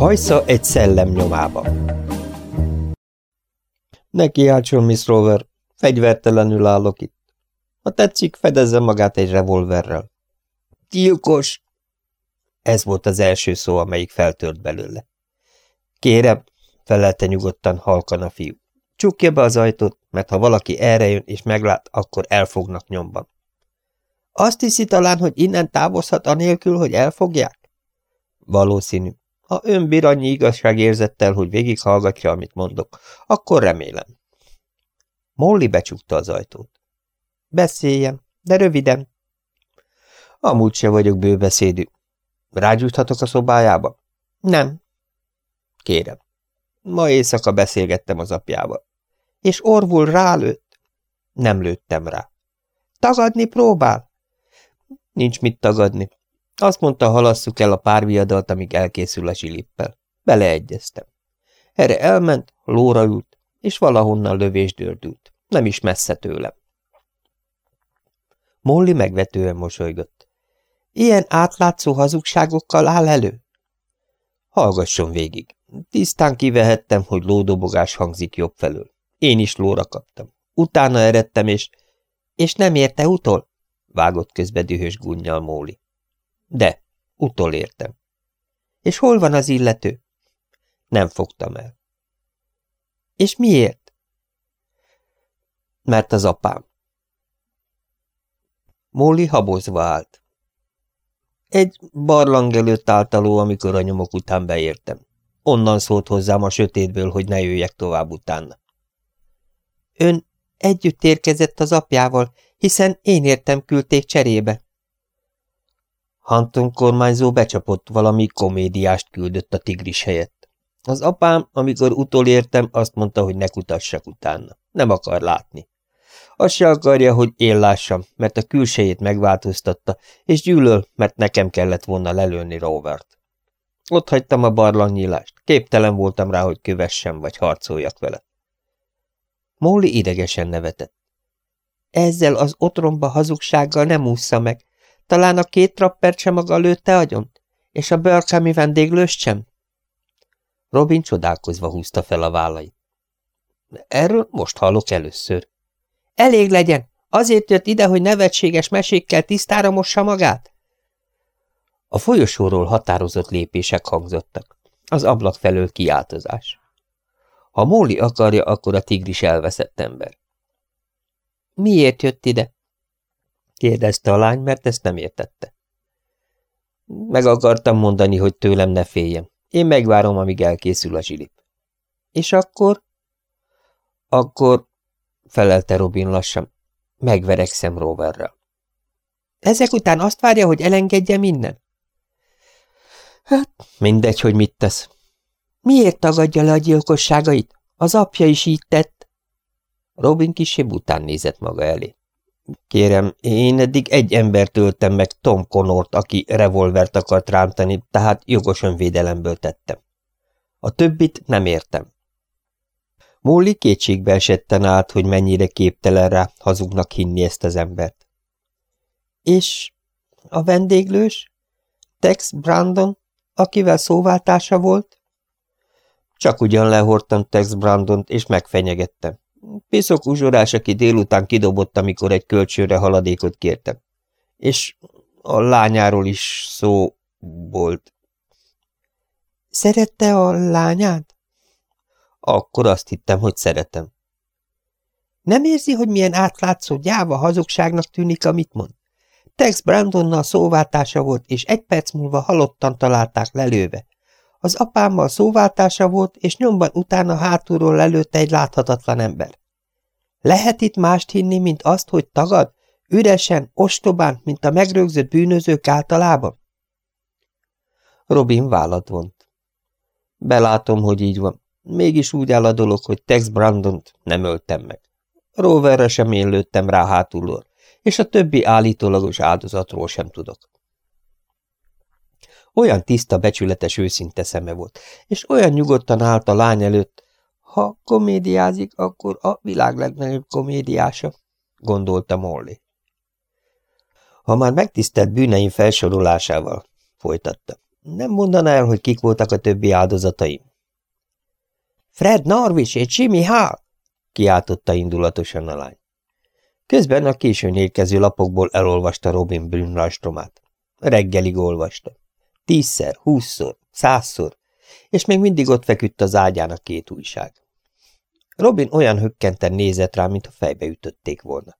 Hajsza egy szellem nyomába. Neki álltson, Miss Rover, fegyvertelenül állok itt. Ha tetszik, fedezze magát egy revolverrel. Gyilkos! Ez volt az első szó, amelyik feltört belőle. Kérem, felelte nyugodtan halkan a fiú. Csukja be az ajtót, mert ha valaki erre jön és meglát, akkor elfognak nyomban. Azt hiszi talán, hogy innen távozhat anélkül, hogy elfogják? Valószínű. Ha ön bír annyi igazságérzettel, hogy végighallgatja, amit mondok, akkor remélem. Molly becsukta az ajtót. Beszéljem, de röviden. Amúgy se vagyok bőbeszédű. Rágyújthatok a szobájába? Nem. Kérem. Ma éjszaka beszélgettem az apjával. És Orvul rálőtt? Nem lőttem rá. Tagadni próbál? Nincs mit tagadni. Azt mondta, halasszuk el a párviadalt, amíg elkészül a zsilippel. Beleegyeztem. Erre elment, lóra ült, és valahonnan lövés dördült. Nem is messze tőlem. Molly megvetően mosolygott. Ilyen átlátszó hazugságokkal áll elő? Hallgasson végig. Tisztán kivehettem, hogy lódobogás hangzik jobb felől. Én is lóra kaptam. Utána eredtem, és... És nem érte utol? Vágott közbe dühös gunnyal Móli. De, utol értem. És hol van az illető? Nem fogtam el. És miért? Mert az apám. Móli habozva állt. Egy barlang előtt általó, amikor a nyomok után beértem. Onnan szólt hozzám a sötétből, hogy ne jöjjek tovább utána. Ön együtt érkezett az apjával, hiszen én értem küldték cserébe. Hanton kormányzó becsapott valami komédiást küldött a tigris helyett. Az apám, amikor utolértem, azt mondta, hogy ne kutassak utána. Nem akar látni. Azt se akarja, hogy én lássam, mert a külsejét megváltoztatta, és gyűlöl, mert nekem kellett volna lelőni Rovert. Ott hagytam a barlangnyílást, képtelen voltam rá, hogy kövessem vagy harcoljak vele. Móli idegesen nevetett. Ezzel az otromba hazugsággal nem ússza meg. Talán a két trappert sem maga lőtte agyon? És a Burkhami vendéglőst sem? Robin csodálkozva húzta fel a vállait. Erről most hallok először. Elég legyen! Azért jött ide, hogy nevetséges mesékkel tisztára mossa magát? A folyosóról határozott lépések hangzottak. Az ablak felől kiáltozás. Ha Móli akarja, akkor a tigris elveszett ember. Miért jött ide? Kérdezte a lány, mert ezt nem értette. Meg akartam mondani, hogy tőlem ne féljen. Én megvárom, amíg elkészül a zsilip. És akkor? Akkor, felelte Robin lassan, megverekszem Roverrel. Ezek után azt várja, hogy elengedje minden? Hát, mindegy, hogy mit tesz. Miért tagadja le a gyilkosságait? Az apja is így tett. Robin kisebb után nézett maga elé. Kérem, én eddig egy embert öltem meg Tom Connort, aki revolvert akart rántani, tehát jogos önvédelemből tettem. A többit nem értem. Molly kétségbe esetten át, hogy mennyire képtelen rá hazugnak hinni ezt az embert. És a vendéglős? Tex Brandon, akivel szóváltása volt? Csak ugyan lehortam Tex Brandont, és megfenyegettem. Piszok uzsorás, aki délután kidobott, amikor egy kölcsőre haladékot kértem. És a lányáról is szó volt. Szerette a lányát? Akkor azt hittem, hogy szeretem. Nem érzi, hogy milyen átlátszó gyáva hazugságnak tűnik, amit mond? Tex Brandonnal szóváltása volt, és egy perc múlva halottan találták lelőve. Az apámmal szóváltása volt, és nyomban utána hátulról lelőtte egy láthatatlan ember. Lehet itt mást hinni, mint azt, hogy tagad, üresen, ostobán, mint a megrögzött bűnözők általában? Robin vállat vont. Belátom, hogy így van. Mégis úgy áll a dolog, hogy Tex Brandont nem öltem meg. Roverre sem én lőttem rá hátulról, és a többi állítólagos áldozatról sem tudok. Olyan tiszta, becsületes, őszinte szeme volt, és olyan nyugodtan állt a lány előtt, ha komédiázik, akkor a világ legnagyobb komédiása, gondolta Molly. Ha már megtisztelt bűneim felsorolásával, folytatta, nem mondaná el, hogy kik voltak a többi áldozataim? Fred Norvis és Jimmy Hall! kiáltotta indulatosan a lány. Közben a későn érkező lapokból elolvasta Robin bűnrajstromát. Reggelig olvasta. Tízszer, húszszor, százszor, és még mindig ott feküdt az ágyán a két újság. Robin olyan hökkenten nézett rá, mintha fejbe ütötték volna.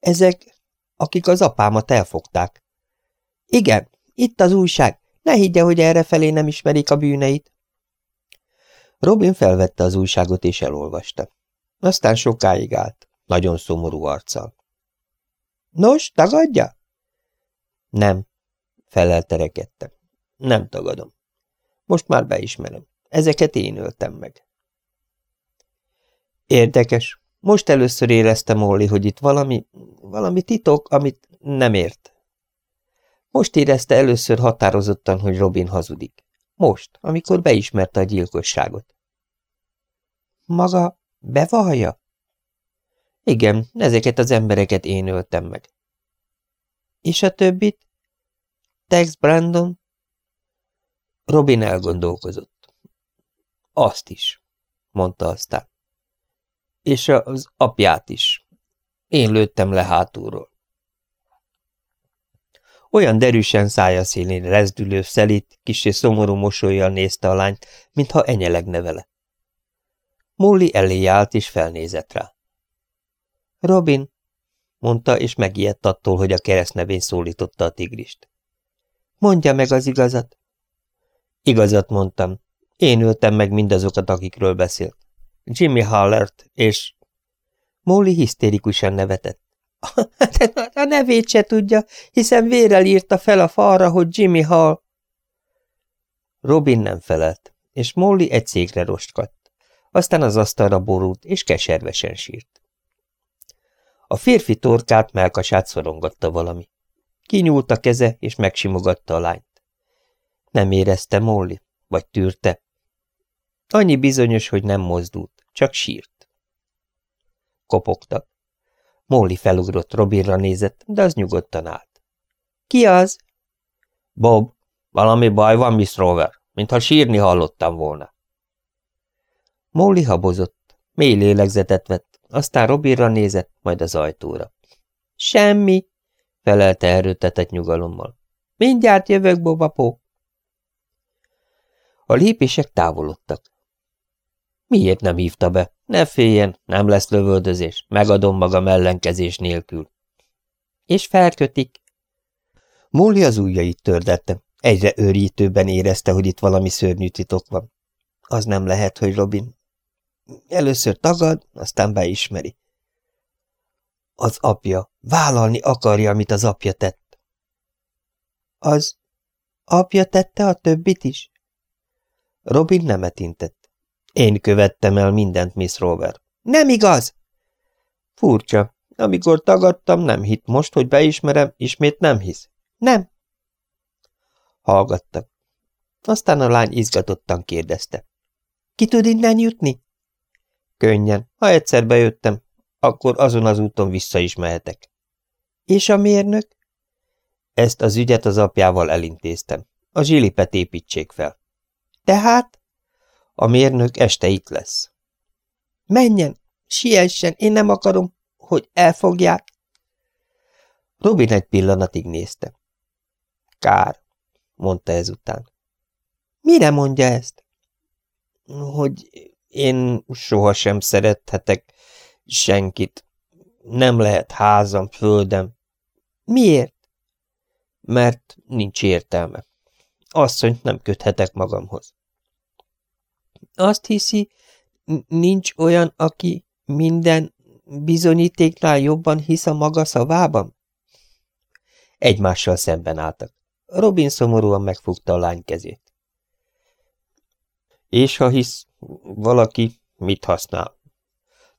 Ezek, akik az apámat elfogták. Igen, itt az újság. Ne higgye, hogy errefelé nem ismerik a bűneit. Robin felvette az újságot és elolvasta. Aztán sokáig állt, nagyon szomorú arccal. Nos, tagadja? Nem, felelte rekedtem. Nem tagadom. Most már beismerem. Ezeket én öltem meg. Érdekes. Most először éreztem, Molly, hogy itt valami, valami titok, amit nem ért. Most érezte először határozottan, hogy Robin hazudik. Most, amikor beismerte a gyilkosságot. Maga bevallja? Igen, ezeket az embereket én öltem meg. És a többit? Tex Brandon? Robin elgondolkozott. Azt is, mondta aztán. És az apját is. Én lőttem le hátulról. Olyan derűsen szája szélén rezdülő, szelít, kisé szomorú mosolyjal nézte a lányt, mintha enyelegne vele. Molly elé állt és felnézett rá. Robin, mondta, és megijedt attól, hogy a keresztnevén szólította a tigrist. Mondja meg az igazat. Igazat mondtam. Én öltem meg mindazokat, akikről beszélt. Jimmy Hallert és... Molly hisztérikusan nevetett. a nevét se tudja, hiszen vérel írta fel a falra, hogy Jimmy Hall. Robin nem felelt, és Molly egy székre rostkadt. Aztán az asztalra borult, és keservesen sírt. A férfi torkát, melkasát szorongatta valami. Kinyúlt a keze, és megsimogatta a lányt. Nem érezte Molly, vagy tűrte. Annyi bizonyos, hogy nem mozdult, csak sírt. Kopogtak. Molly felugrott, Robinra nézett, de az nyugodtan állt. Ki az? Bob, valami baj van, Miss Rover, mintha sírni hallottam volna. Molly habozott, mély lélegzetet vett, aztán Robinra nézett, majd az ajtóra. Semmi, felelte erőtetett nyugalommal. Mindjárt jövök, Bobapó. A lépések távolodtak. Miért nem hívta be? Ne féljen, nem lesz lövöldözés, megadom magam ellenkezés nélkül. És felkötik. Móli az ujjait tördette. Egyre őrítőben érezte, hogy itt valami szörnyű titok van. Az nem lehet, hogy Robin. Először tagad, aztán beismeri. Az apja. Vállalni akarja, amit az apja tett. Az apja tette a többit is? Robin nem etintett. Én követtem el mindent, Miss Rover. Nem igaz! Furcsa. Amikor tagadtam, nem hitt most, hogy beismerem, ismét nem hisz. Nem. Hallgattak. Aztán a lány izgatottan kérdezte. Ki tud innen jutni? Könnyen. Ha egyszer bejöttem, akkor azon az úton vissza is mehetek. És a mérnök? Ezt az ügyet az apjával elintéztem. A zsilipet építsék fel. Tehát? A mérnök este itt lesz. Menjen, siessen, én nem akarom, hogy elfogják. Robin egy pillanatig nézte. Kár, mondta ezután. Mire mondja ezt? Hogy én sohasem szerethetek senkit. Nem lehet házam, földem. Miért? Mert nincs értelme. Asszonyt nem köthetek magamhoz. Azt hiszi, nincs olyan, aki minden bizonyítéknál jobban hisz a maga szavában? Egymással szemben álltak. Robin szomorúan megfogta a lány kezét. És ha hisz valaki, mit használ?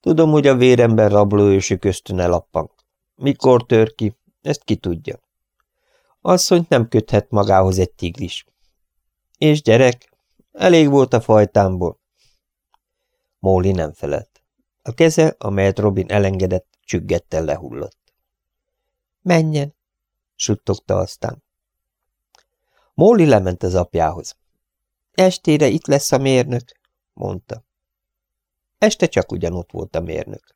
Tudom, hogy a véremben rablóősi köztön lappang. Mikor tör ki, ezt ki tudja. Asszonyt nem köthet magához egy tigris. És gyerek, Elég volt a fajtámból. Móli nem felelt. A keze, amelyet Robin elengedett, csüggettel lehullott. Menjen, suttogta aztán. Molly lement az apjához. Estére itt lesz a mérnök, mondta. Este csak ugyanott volt a mérnök.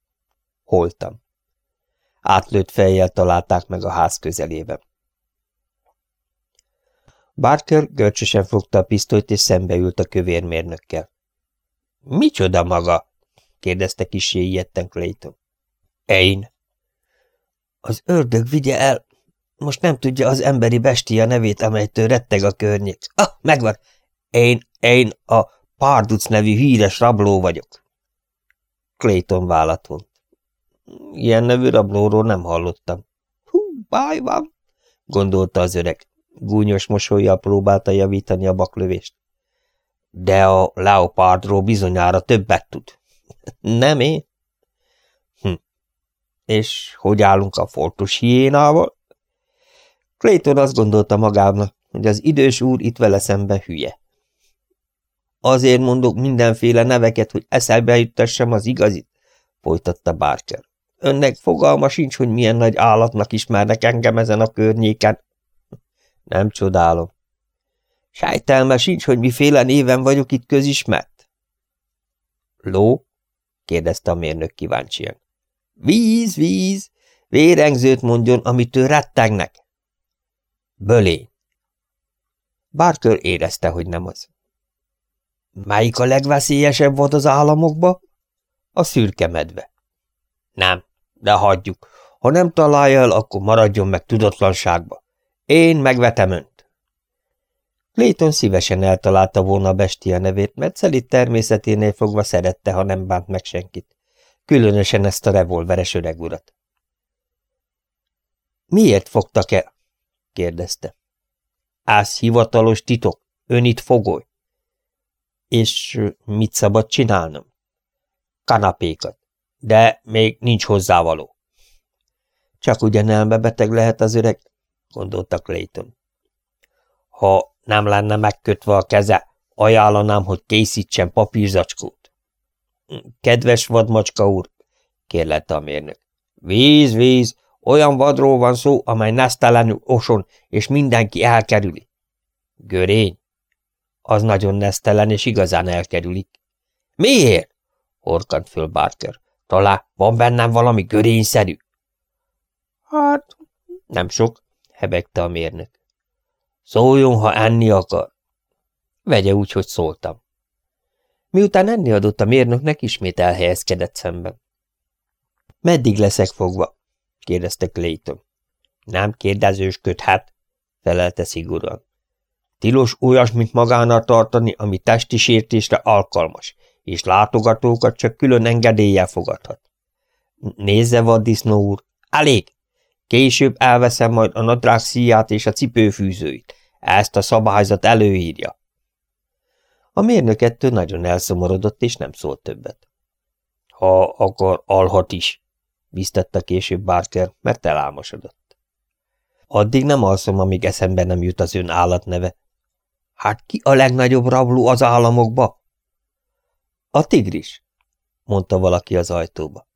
Holtam. Átlőtt fejjel találták meg a ház közelében. Barker görcsösen fogta a pisztolyt, és szembeült a kövérmérnökkel. – Micsoda maga? – kérdezte kisé ilyetten Clayton. – Én. – Az ördög vigye el. Most nem tudja az emberi bestia nevét, amelytől retteg a környék. Ah, megvan! Én, én a Párduc nevű híres rabló vagyok. Clayton vállat vont. Ilyen nevű rablóról nem hallottam. Hú, báj van, gondolta az öreg. Gúnyos mosolyjal próbálta javítani a baklövést. De a leopardról bizonyára többet tud. Nem én? Hm. És hogy állunk a foltos hiénával? Clayton azt gondolta magának, hogy az idős úr itt vele szembe hülye. Azért mondok mindenféle neveket, hogy eszelbe juttassam az igazit, folytatta Barker. Önnek fogalma sincs, hogy milyen nagy állatnak ismernek engem ezen a környéken. Nem csodálom. Sájtelme sincs, hogy miféle néven vagyok itt közismert. Ló? kérdezte a mérnök kíváncsian. Víz, víz! Vérengzőt mondjon, amitől rettegnek. Bölény. Barker érezte, hogy nem az. Melyik a legveszélyesebb volt az államokba? A szürke medve. Nem, de hagyjuk. Ha nem találja el, akkor maradjon meg tudatlanságba. Én megvetem önt. Clayton szívesen eltalálta volna a bestia nevét, mert szelit természeténél fogva szerette, ha nem bánt meg senkit. Különösen ezt a revolveres öreg urat. Miért fogtak el? kérdezte. Ász hivatalos titok, ön itt fogoly. És mit szabad csinálnom? Kanapékat. De még nincs hozzávaló. Csak ugyan elmebeteg lehet az öreg, gondolta Clayton. Ha nem lenne megkötve a keze, ajánlanám, hogy készítsen papírzacskót. Kedves vadmacska úr, kérlette a mérnök. Víz, víz, olyan vadról van szó, amely nesztelenül oson, és mindenki elkerüli. Görény? Az nagyon nesztelen, és igazán elkerülik. Miért? Horkant föl Barker. Talán van bennem valami görényszerű? Hát, nem sok, hebegte a mérnök. Szóljon, ha enni akar. Vegye úgy, hogy szóltam. Miután enni adott a mérnöknek, ismét elhelyezkedett szemben. Meddig leszek fogva? kérdezte Clayton. Nem kérdezősködhet, felelte szigorúan. Tilos olyasmit magánál tartani, ami testi sértésre alkalmas, és látogatókat csak külön engedéllyel fogadhat. Nézze, vaddisznó úr, elég! Később elveszem majd a nadrág szíját és a cipőfűzőit. Ezt a szabályzat előírja. A mérnök ettől nagyon elszomorodott, és nem szólt többet. Ha akar, alhat is, biztatta később Barker, mert elálmosodott. Addig nem alszom, amíg eszembe nem jut az ön állatneve. Hát ki a legnagyobb rabló az államokba? A tigris, mondta valaki az ajtóba.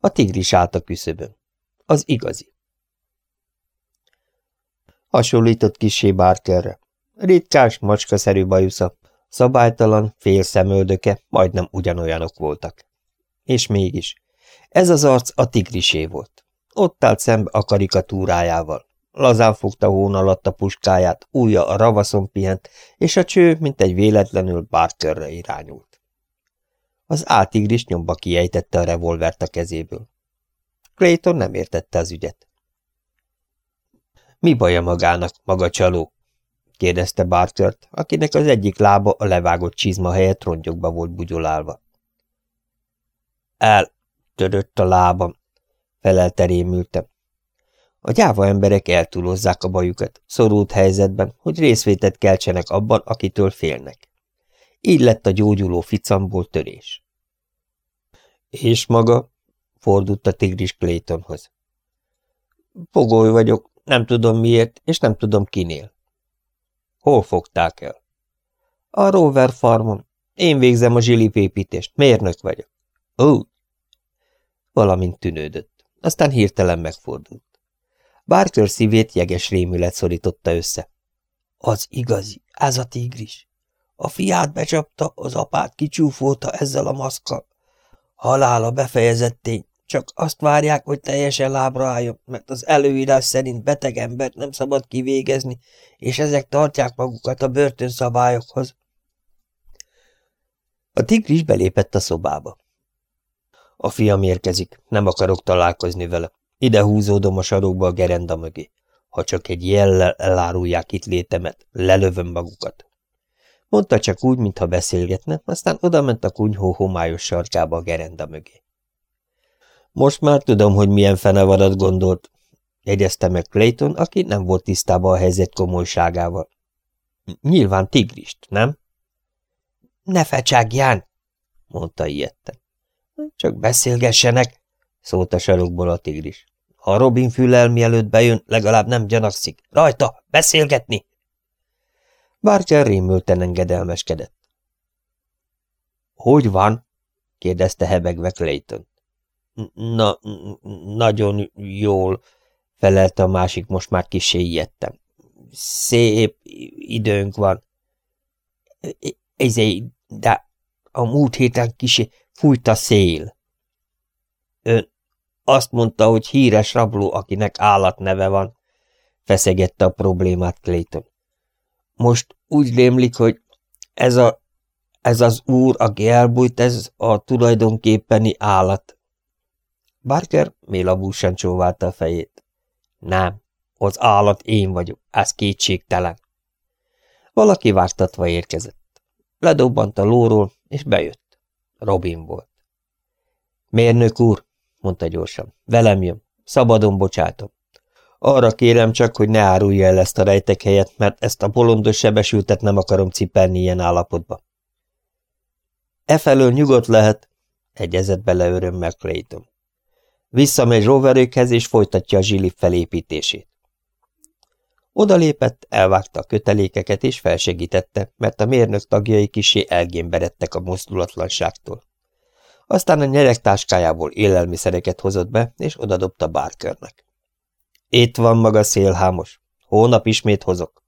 A tigris állt a küszöbön. Az igazi. Hasonlított kisé Barkerre. Ritkás, macskaszerű bajusza, szabálytalan, félszemöldöke, majdnem ugyanolyanok voltak. És mégis, ez az arc a tigrisé volt. Ott állt szembe a karikatúrájával. Lazán fogta hón alatt a puskáját, újja a ravaszon pihent, és a cső, mint egy véletlenül Barkerre irányult. Az áltigris nyomba kiejtette a revolvert a kezéből. Clayton nem értette az ügyet. Mi baja magának, maga csaló? kérdezte Barkert, akinek az egyik lába a levágott csizma helyett rongyokba volt bugyolálva. El, törött a lábam, felelte rémültem. A gyáva emberek eltúlozzák a bajukat, szorult helyzetben, hogy részvétet keltsenek abban, akitől félnek. Így lett a gyógyuló ficamból törés. És maga? fordult a tigris Claytonhoz. Fogoly vagyok, nem tudom miért, és nem tudom kinél. Hol fogták el? A Rover farmon. Én végzem a zsilipépítést, mérnök vagyok. Ó! Valamint tűnődött, aztán hirtelen megfordult. Barker szívét jeges rémület szorította össze. Az igazi, ez a tigris. A fiát becsapta, az apát kicsúfolta ezzel a maszkkal. Halála befejezett csak azt várják, hogy teljesen lábra álljon, mert az előírás szerint beteg embert nem szabad kivégezni, és ezek tartják magukat a börtönszabályokhoz. A tigris belépett a szobába. A fiam érkezik, nem akarok találkozni vele. Ide húzódom a sarokba a gerenda mögé. Ha csak egy jellel elárulják itt létemet, lelövöm magukat. Mondta csak úgy, mintha beszélgetne, aztán odament a kunyhó homályos sarkába a gerenda mögé. Most már tudom, hogy milyen fenevarat gondolt, jegyezte meg Clayton, aki nem volt tisztában a helyzet komolyságával. Nyilván tigrist, nem? Ne fecságján, mondta ilyetten. Csak beszélgessenek, szólt a sarokból a tigris. Ha Robin fülel mielőtt bejön, legalább nem gyanakszik. Rajta, beszélgetni! Barker rémülten engedelmeskedett. Hogy van? kérdezte hebegve Clayton. Na, nagyon jól, felelte a másik, most már kisé ijedtem. Szép időnk van. Ezé, de a múlt héten kisé fújt a szél. Ön azt mondta, hogy híres rabló, akinek állatneve van, feszegette a problémát Clayton. Most úgy rémlik, hogy ez, a, ez az úr, aki elbújt, ez a tulajdonképpeni állat. Barker mélabúsan csóválta a fejét. Nem, az állat én vagyok, ez kétségtelen. Valaki vártatva érkezett. Ledobbant a lóról, és bejött. Robin volt. Mérnök úr, mondta gyorsan, velem jön, szabadon bocsátom. Arra kérem csak, hogy ne árulja el ezt a rejtek helyet, mert ezt a bolondos sebesültet nem akarom cipelni ilyen állapotba. Efelől nyugodt lehet, egyezett bele örömmel Clayton. Visszamegy roverékhez, és folytatja a zsilip felépítését. Oda lépett, elvágta a kötelékeket, és felsegítette, mert a mérnök tagjai kisé elgémberedtek a mozdulatlanságtól. Aztán a nyeregtáskájából élelmiszereket hozott be, és odadobta Barkernek. Itt van maga szélhámos. Hónap ismét hozok.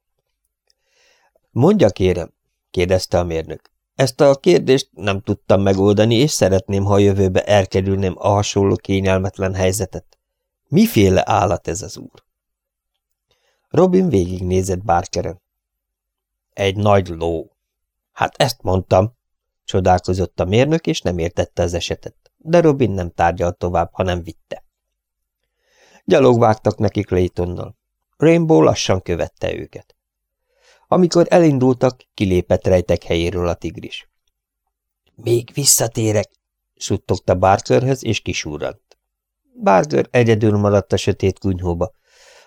Mondja, kérem, kérdezte a mérnök. Ezt a kérdést nem tudtam megoldani, és szeretném, ha a jövőbe elkerülném a hasonló kényelmetlen helyzetet. Miféle állat ez az úr? Robin végignézett Barkeren. Egy nagy ló. Hát ezt mondtam, csodálkozott a mérnök, és nem értette az esetet. De Robin nem tárgyalt tovább, hanem vitte. Gyalog vágtak neki Claytonnal. Rainbow lassan követte őket. Amikor elindultak, kilépett rejtek helyéről a tigris. Még visszatérek, suttogta Barkerhez, és kisúrant. Barker egyedül maradt a sötét kunyhóba.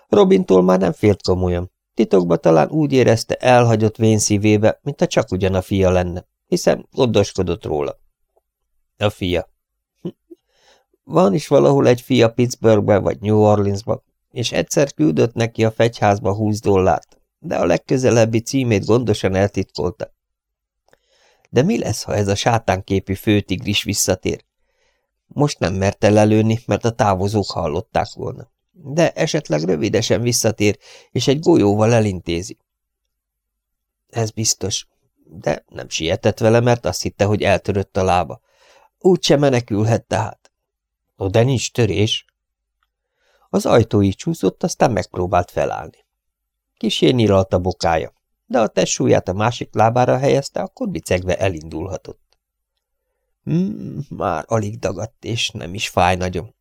Robintól már nem félt komolyan. Titokba talán úgy érezte elhagyott vén szívébe, mint a csak ugyan a fia lenne, hiszen gondoskodott róla. A fia. Van is valahol egy fia Pittsburghbe vagy New Orleansba, és egyszer küldött neki a fegyházba húsz dollárt, de a legközelebbi címét gondosan eltitkolta. De mi lesz, ha ez a sátánképű főtigris visszatér? Most nem mert lelőni, mert a távozók hallották volna. De esetleg rövidesen visszatér, és egy golyóval elintézi. Ez biztos, de nem sietett vele, mert azt hitte, hogy eltörött a lába. Úgy sem menekülhet tehát. Ó, de nincs törés. Az ajtó így csúszott, aztán megpróbált felállni. Kisé nyílalt a bokája, de a testsúlyát a másik lábára helyezte, akkor bicegve elindulhatott. Hmm, már alig dagadt, és nem is fáj nagyon.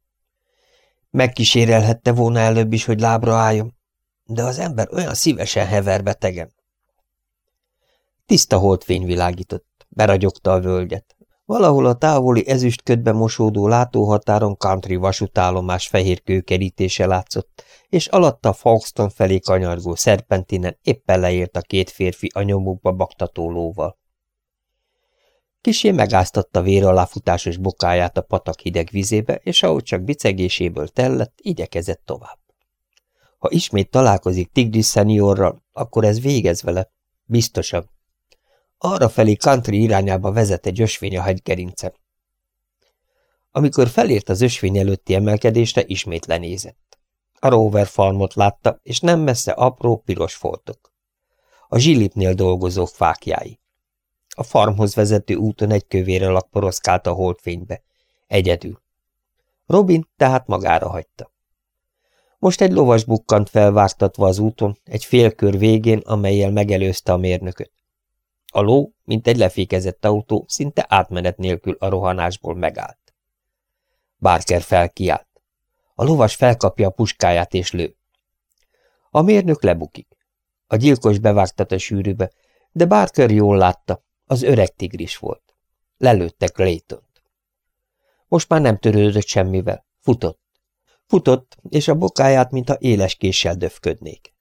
Megkísérelhette volna előbb is, hogy lábra álljon, de az ember olyan szívesen hever betegen. Tiszta holdfény világított, beragyogta a völgyet. Valahol a távoli ezüstködbe mosódó látóhatáron country vasútállomás fehér kőkerítése látszott, és alatta Folkestone felé kanyargó szerpentinen éppen leért a két férfi a baktató lóval. Kisé megáztatta vér aláfutásos bokáját a patak hideg vizébe, és ahogy csak bicegéséből tellett, igyekezett tovább. Ha ismét találkozik Tigris szeniorral, akkor ez végez vele, biztosan. Arra felé country irányába vezet egy ösvény a hegygerincen. Amikor felért az ösvény előtti emelkedésre, ismét lenézett. A Rover farmot látta, és nem messze apró, piros foltok. A zsilipnél dolgozók fákjái. A farmhoz vezető úton egy kövére lakporoszkált a holdfénybe. Egyedül. Robin tehát magára hagyta. Most egy lovas bukkant felvágtatva az úton, egy félkör végén, amelyel megelőzte a mérnököt. A ló, mint egy lefékezett autó, szinte átmenet nélkül a rohanásból megállt. Barker felkiált. A lovas felkapja a puskáját és lő. A mérnök lebukik. A gyilkos bevágtat a sűrűbe, de Barker jól látta, az öreg tigris volt. Lelőttek Laytont. Most már nem törődött semmivel, futott. Futott, és a bokáját, mintha éles késsel döfködnék.